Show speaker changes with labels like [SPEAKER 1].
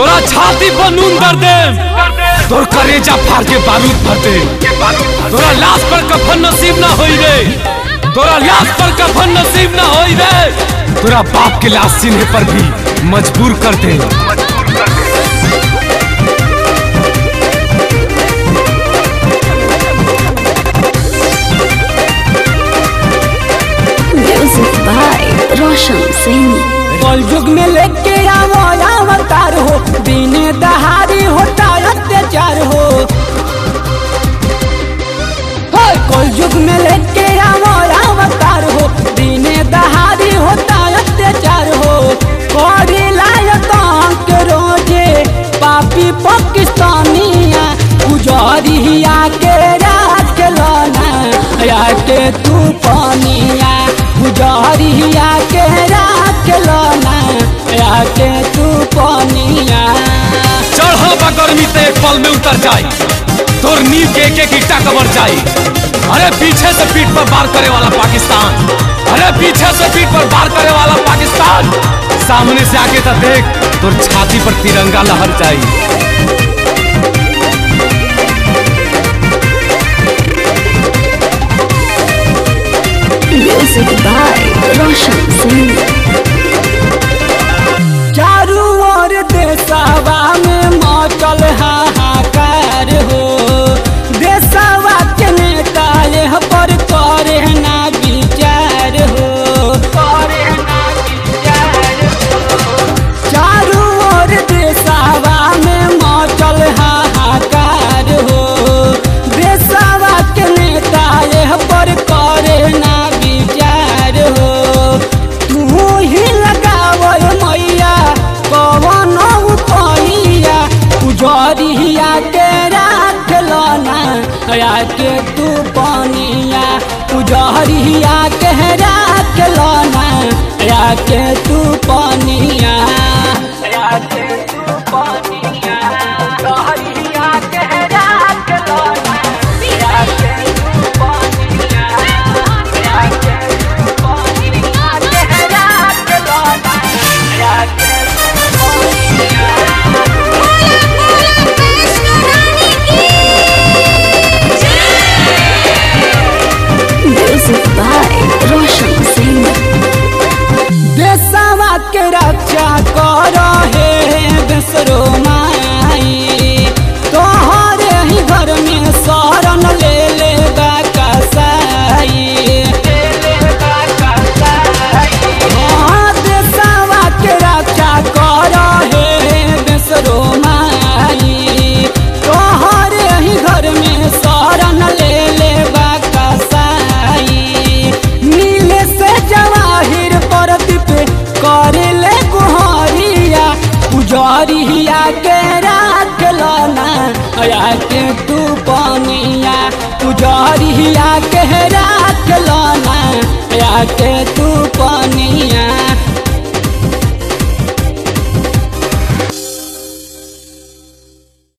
[SPEAKER 1] तोरा छाती पर नून कर दे तोर करेजा फाड़ के बारूद भर दे तोरा लाश पर कफन नसीब ना होई रे तोरा लाश पर कफन नसीब ना होई रे तोरा बाप के लाश सीने पर भी मजबूर कर दे
[SPEAKER 2] Music by Roshan
[SPEAKER 3] कल युग में लेके आवो अवतार हो दिन दहाड़ी होता अत्याचार हो। कल युग में लेके अवतार हो दिन दहाड़ी होता अत्याचार हो। लायक रोज़े, पापी पाकिस्तानिया के तू पानिया
[SPEAKER 1] पल में उतर जाई। तोर नींव के एक एक ईटा कबर जाई। अरे पीछे से पीठ पर बार करे वाला पाकिस्तान। अरे पीछे से पीठ पर बार करे वाला पाकिस्तान। सामने से आके तो देख, तोर छाती पर तिरंगा लहर जाई।
[SPEAKER 2] Music by.
[SPEAKER 3] उजरिया के राख लना या के तू पानिया उजहरिया के राख लोना या के तू पानिया। हरिया के राख लाना, आया के तू बनिया तुझरिया के राख लाना, आया के तू